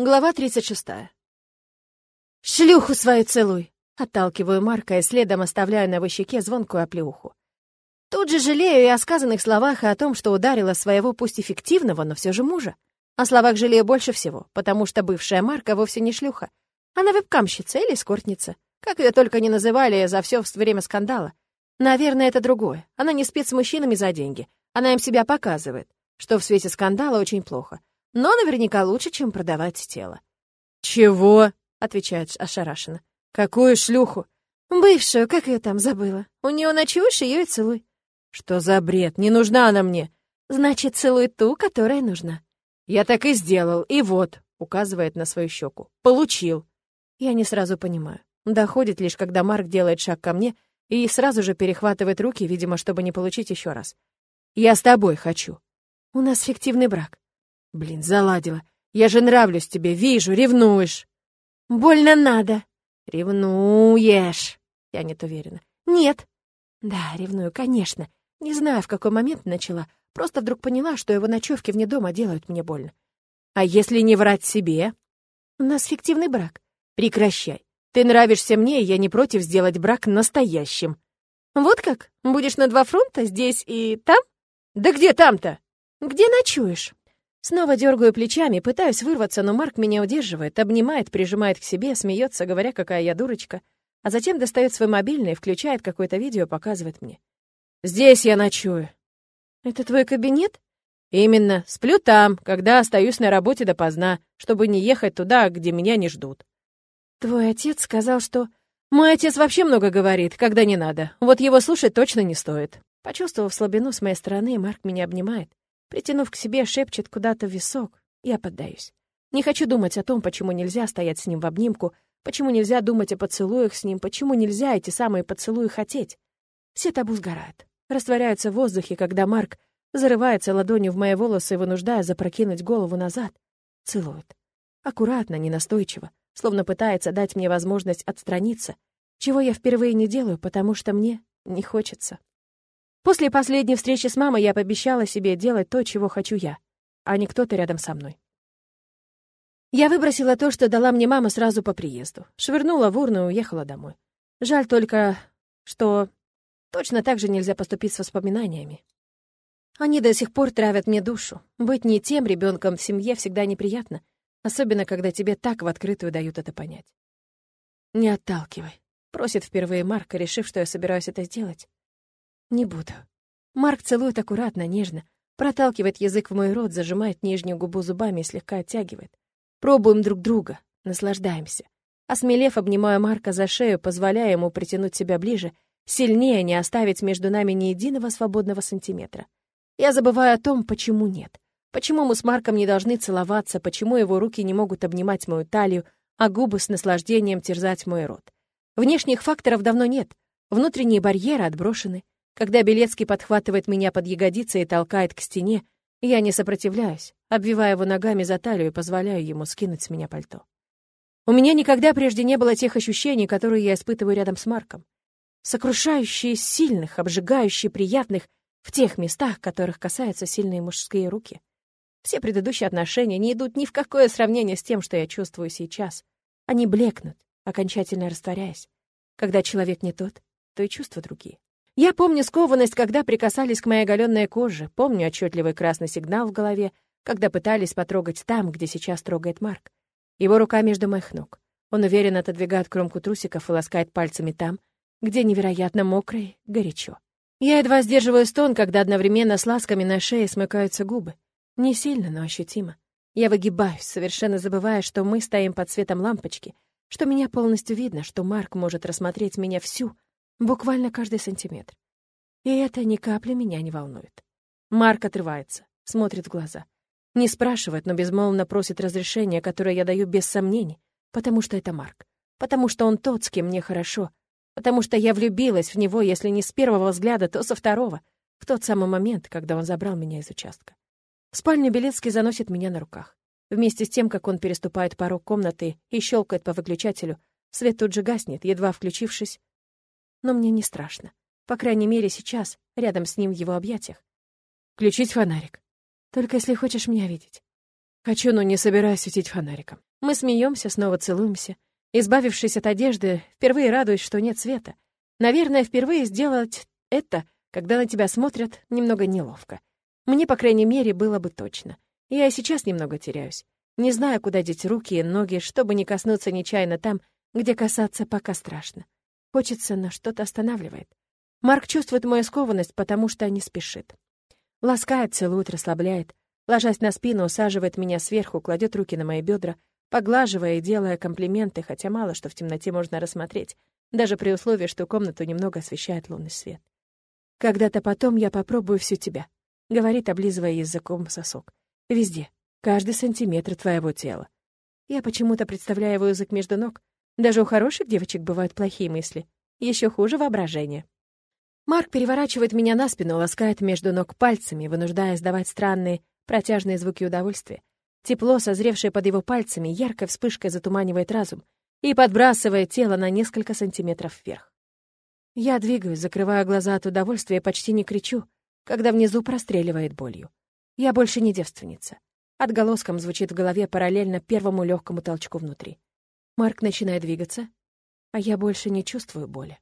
Глава 36. «Шлюху свою целуй!» Отталкиваю Марка и следом оставляю на его щеке звонкую оплеуху. Тут же жалею и о сказанных словах, и о том, что ударила своего, пусть эффективного, но все же мужа. О словах жалею больше всего, потому что бывшая Марка вовсе не шлюха. Она вебкамщица или скортница. Как ее только не называли за все время скандала. Наверное, это другое. Она не спит с мужчинами за деньги. Она им себя показывает, что в свете скандала очень плохо но наверняка лучше, чем продавать тело. «Чего?» — отвечает ошарашенно. «Какую шлюху?» «Бывшую, как ее там забыла. У нее ночуешь, ее и целуй». «Что за бред? Не нужна она мне». «Значит, целуй ту, которая нужна». «Я так и сделал, и вот», — указывает на свою щеку. «Получил». Я не сразу понимаю. Доходит лишь, когда Марк делает шаг ко мне и сразу же перехватывает руки, видимо, чтобы не получить еще раз. «Я с тобой хочу». «У нас фиктивный брак». Блин, заладила. Я же нравлюсь тебе, вижу, ревнуешь. Больно надо. Ревнуешь. Я не уверена. Нет. Да, ревную, конечно. Не знаю, в какой момент начала. Просто вдруг поняла, что его ночевки вне дома делают мне больно. А если не врать себе? У нас фиктивный брак. Прекращай. Ты нравишься мне, и я не против сделать брак настоящим. Вот как? Будешь на два фронта, здесь и там? Да где там-то? Где ночуешь? Снова дергаю плечами, пытаюсь вырваться, но Марк меня удерживает, обнимает, прижимает к себе, смеется, говоря, какая я дурочка, а затем достает свой мобильный, включает какое-то видео, показывает мне. «Здесь я ночую». «Это твой кабинет?» «Именно. Сплю там, когда остаюсь на работе допоздна, чтобы не ехать туда, где меня не ждут». «Твой отец сказал, что...» «Мой отец вообще много говорит, когда не надо. Вот его слушать точно не стоит». Почувствовав слабину с моей стороны, Марк меня обнимает. Притянув к себе, шепчет куда-то в висок. Я поддаюсь. Не хочу думать о том, почему нельзя стоять с ним в обнимку, почему нельзя думать о поцелуях с ним, почему нельзя эти самые поцелуи хотеть. Все табу сгорают, растворяются в воздухе, когда Марк зарывается ладонью в мои волосы, вынуждая запрокинуть голову назад. Целует. Аккуратно, ненастойчиво, словно пытается дать мне возможность отстраниться, чего я впервые не делаю, потому что мне не хочется. После последней встречи с мамой я пообещала себе делать то, чего хочу я, а не кто-то рядом со мной. Я выбросила то, что дала мне мама сразу по приезду. Швырнула в урну и уехала домой. Жаль только, что точно так же нельзя поступить с воспоминаниями. Они до сих пор травят мне душу. Быть не тем ребенком в семье всегда неприятно, особенно когда тебе так в открытую дают это понять. «Не отталкивай», — просит впервые Марка, решив, что я собираюсь это сделать. Не буду. Марк целует аккуратно, нежно, проталкивает язык в мой рот, зажимает нижнюю губу зубами и слегка оттягивает. Пробуем друг друга, наслаждаемся. Осмелев, обнимаю Марка за шею, позволяя ему притянуть себя ближе, сильнее не оставить между нами ни единого свободного сантиметра. Я забываю о том, почему нет. Почему мы с Марком не должны целоваться, почему его руки не могут обнимать мою талию, а губы с наслаждением терзать мой рот. Внешних факторов давно нет, внутренние барьеры отброшены. Когда Белецкий подхватывает меня под ягодицы и толкает к стене, я не сопротивляюсь, обвивая его ногами за талию и позволяю ему скинуть с меня пальто. У меня никогда прежде не было тех ощущений, которые я испытываю рядом с Марком. Сокрушающие сильных, обжигающие приятных в тех местах, которых касаются сильные мужские руки. Все предыдущие отношения не идут ни в какое сравнение с тем, что я чувствую сейчас. Они блекнут, окончательно растворяясь. Когда человек не тот, то и чувства другие. Я помню скованность, когда прикасались к моей оголенной коже, помню отчетливый красный сигнал в голове, когда пытались потрогать там, где сейчас трогает Марк. Его рука между моих ног. Он уверенно отодвигает кромку трусиков и ласкает пальцами там, где невероятно мокро и горячо. Я едва сдерживаю стон, когда одновременно с ласками на шее смыкаются губы. Не сильно, но ощутимо. Я выгибаюсь, совершенно забывая, что мы стоим под светом лампочки, что меня полностью видно, что Марк может рассмотреть меня всю — Буквально каждый сантиметр. И это ни капли меня не волнует. Марк отрывается, смотрит в глаза. Не спрашивает, но безмолвно просит разрешения, которое я даю без сомнений, потому что это Марк. Потому что он тот, с кем мне хорошо. Потому что я влюбилась в него, если не с первого взгляда, то со второго, в тот самый момент, когда он забрал меня из участка. В спальню Белецкий заносит меня на руках. Вместе с тем, как он переступает порог комнаты и щелкает по выключателю, свет тут же гаснет, едва включившись, но мне не страшно. По крайней мере, сейчас, рядом с ним в его объятиях. Включить фонарик. Только если хочешь меня видеть. Хочу, но не собираюсь светить фонариком. Мы смеемся, снова целуемся. Избавившись от одежды, впервые радуюсь, что нет света. Наверное, впервые сделать это, когда на тебя смотрят, немного неловко. Мне, по крайней мере, было бы точно. Я и сейчас немного теряюсь. Не знаю, куда деть руки и ноги, чтобы не коснуться нечаянно там, где касаться пока страшно. Хочется, но что-то останавливает. Марк чувствует мою скованность, потому что не спешит. Ласкает, целует, расслабляет. Ложась на спину, усаживает меня сверху, кладет руки на мои бедра, поглаживая и делая комплименты, хотя мало что в темноте можно рассмотреть, даже при условии, что комнату немного освещает лунный свет. «Когда-то потом я попробую всю тебя», — говорит, облизывая языком сосок. «Везде, каждый сантиметр твоего тела». Я почему-то представляю его язык между ног. Даже у хороших девочек бывают плохие мысли. Еще хуже воображение. Марк переворачивает меня на спину, ласкает между ног пальцами, вынуждая издавать странные, протяжные звуки удовольствия. Тепло, созревшее под его пальцами, яркой вспышкой затуманивает разум и подбрасывает тело на несколько сантиметров вверх. Я двигаюсь, закрывая глаза от удовольствия почти не кричу, когда внизу простреливает болью. Я больше не девственница. Отголоском звучит в голове параллельно первому легкому толчку внутри. Марк начинает двигаться, а я больше не чувствую боли.